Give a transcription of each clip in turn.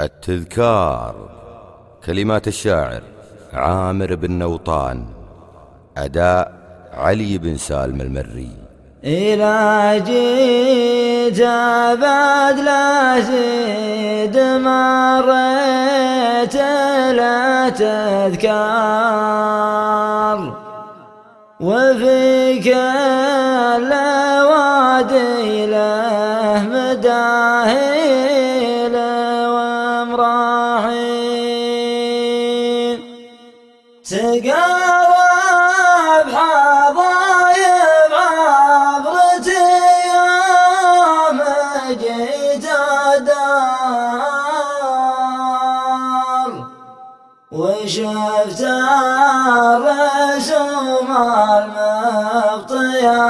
التذكار. كلمات الشاعر عامر بن نوطان أداء علي بن سالم المري. إلى جيت بعد لا زيد مريت لا تذكار. وفي كل وادي له مداهيل تقاوى بحضايب عبرتي يوم جيت الدار. وشفت الرسوم المبطية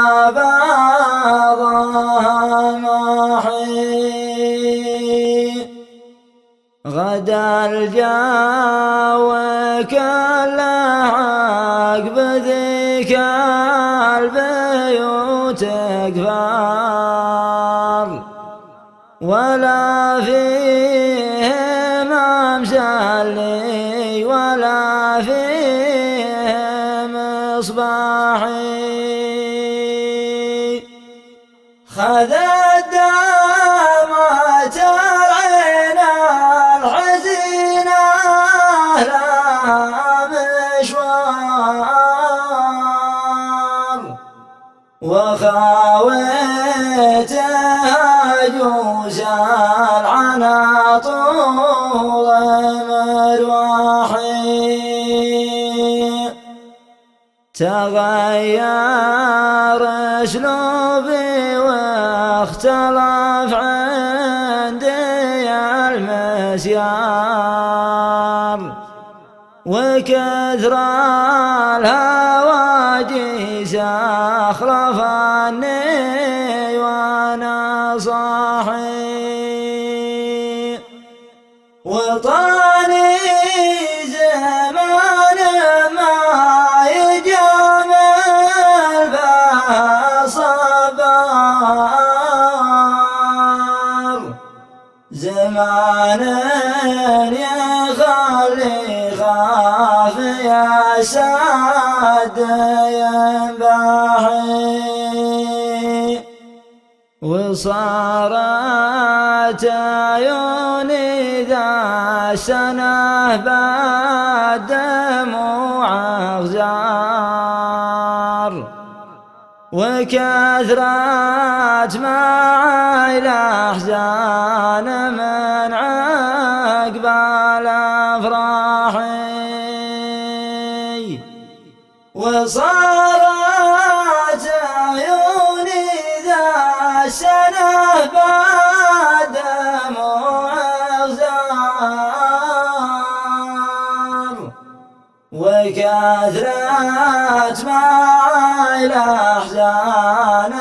غدا الجو كله عقب ذيك البيوت كفار ولا فيه ممسلي ولا فيه مصباحي. خذ مشوار وخاويت عجوز العنا طول مروحي تغير أسلوبي واختلف عندي المسيار وكثر الهواجس اخلفني وأنا صاحي وطاني زمان يخلي خاف يا سعد ينبحي وصارت عيوني ذا سنة بعد دموع غزار وكثرت معي الأحزان من وصارت عيوني ذا سنة بعد دموع غزار وكثرت معي الأحزان